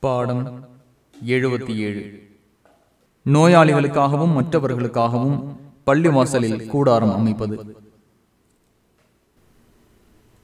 பாடம் எழுபத்தி ஏழு. நோயாளிகளுக்காகவும் மற்றவர்களுக்காகவும் பள்ளி வாசலில் கூடாரம் அமைப்பது.